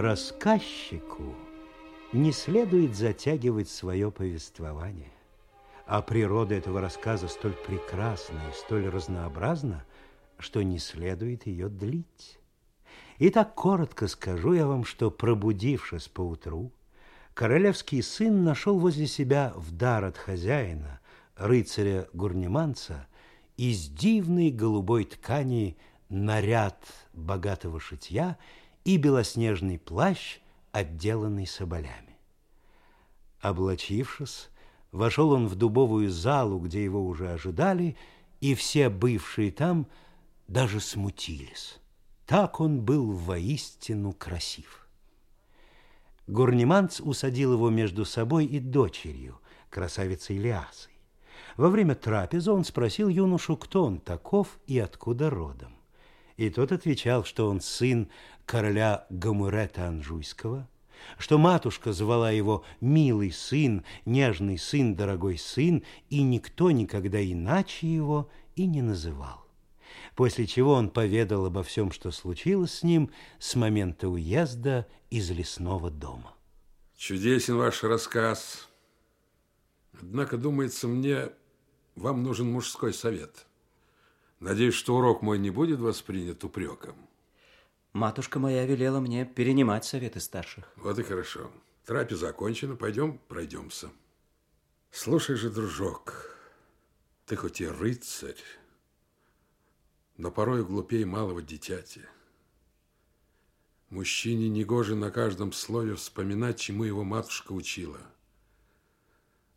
Рассказчику не следует затягивать свое повествование. А природа этого рассказа столь прекрасна и столь разнообразна, что не следует ее длить. Итак, коротко скажу я вам, что, пробудившись поутру, королевский сын нашел возле себя в дар от хозяина, рыцаря-гурнеманца, из дивной голубой ткани наряд богатого шитья и белоснежный плащ, отделанный соболями. Облачившись, вошел он в дубовую залу, где его уже ожидали, и все бывшие там даже смутились. Так он был воистину красив. Гурниманц усадил его между собой и дочерью, красавицей Лиасой. Во время трапезы он спросил юношу, кто он таков и откуда родом. И тот отвечал, что он сын короля Гамурета Анжуйского, что матушка звала его «милый сын», «нежный сын», «дорогой сын», и никто никогда иначе его и не называл после чего он поведал обо всем, что случилось с ним с момента уезда из лесного дома. Чудесен ваш рассказ. Однако, думается мне, вам нужен мужской совет. Надеюсь, что урок мой не будет воспринят упреком. Матушка моя велела мне перенимать советы старших. Вот и хорошо. Трапеза окончена, пойдем пройдемся. Слушай же, дружок, ты хоть и рыцарь, но порой глупее малого дитяти. Мужчине негоже на каждом слове вспоминать, чему его матушка учила.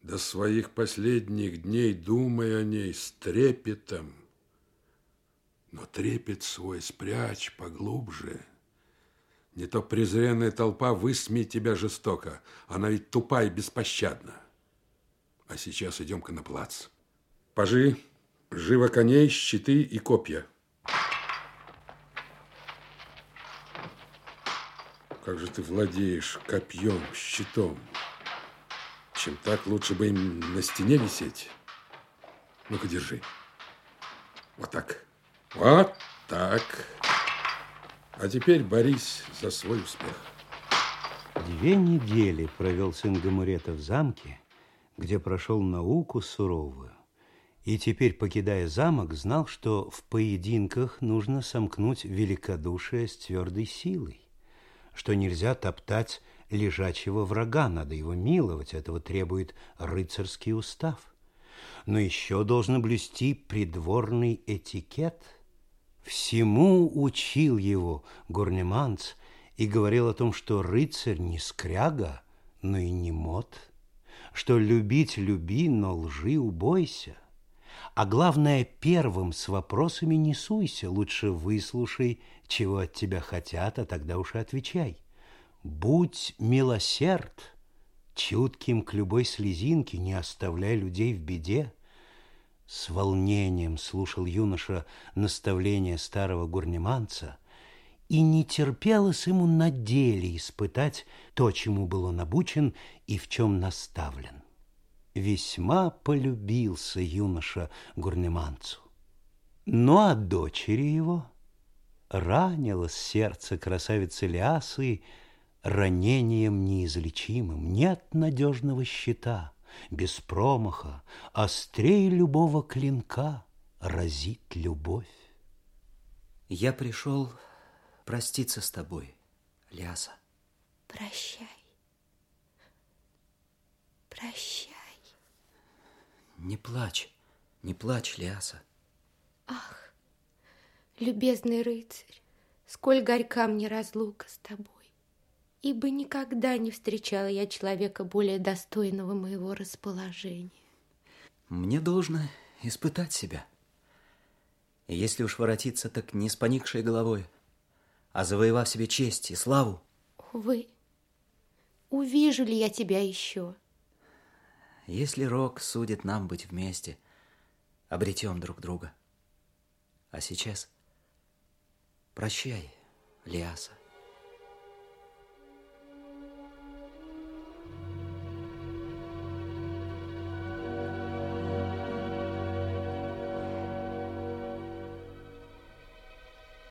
До своих последних дней думай о ней с трепетом, но трепет свой спрячь поглубже. Не то презренная толпа высмеет тебя жестоко, она ведь тупа и беспощадна. А сейчас идем-ка на плац. Пажи, живо коней, щиты и копья. Как же ты владеешь копьем, щитом? Чем так, лучше бы им на стене висеть. Ну-ка, держи. Вот так. Вот так. А теперь борись за свой успех. Две недели провел сын Гамурета в замке, где прошел науку суровую. И теперь, покидая замок, знал, что в поединках нужно сомкнуть великодушие с твердой силой что нельзя топтать лежачего врага, надо его миловать, этого требует рыцарский устав. Но еще должен блюсти придворный этикет. Всему учил его Гурнеманц и говорил о том, что рыцарь не скряга, но и не мод, что любить люби, но лжи убойся. А главное, первым с вопросами не суйся, лучше выслушай, чего от тебя хотят, а тогда уж и отвечай. Будь милосерд, чутким к любой слезинке, не оставляй людей в беде. С волнением слушал юноша наставления старого гурнеманца, и не терпелось ему на деле испытать то, чему был он обучен и в чем наставлен весьма полюбился юноша Гурнеманцу. Но а дочери его ранило сердце красавицы Лиасы ранением неизлечимым. Нет надежного щита, без промаха, острее любого клинка разит любовь. Я пришел проститься с тобой, Лиаса. Прощай. Прощай. Не плачь, не плачь, Лиаса. Ах, любезный рыцарь, сколь горька мне разлука с тобой, ибо никогда не встречала я человека более достойного моего расположения. Мне должно испытать себя. И если уж воротиться, так не с поникшей головой, а завоевав себе честь и славу. Увы, увижу ли я тебя еще? Если Рок судит нам быть вместе, обретем друг друга. А сейчас прощай, Лиаса.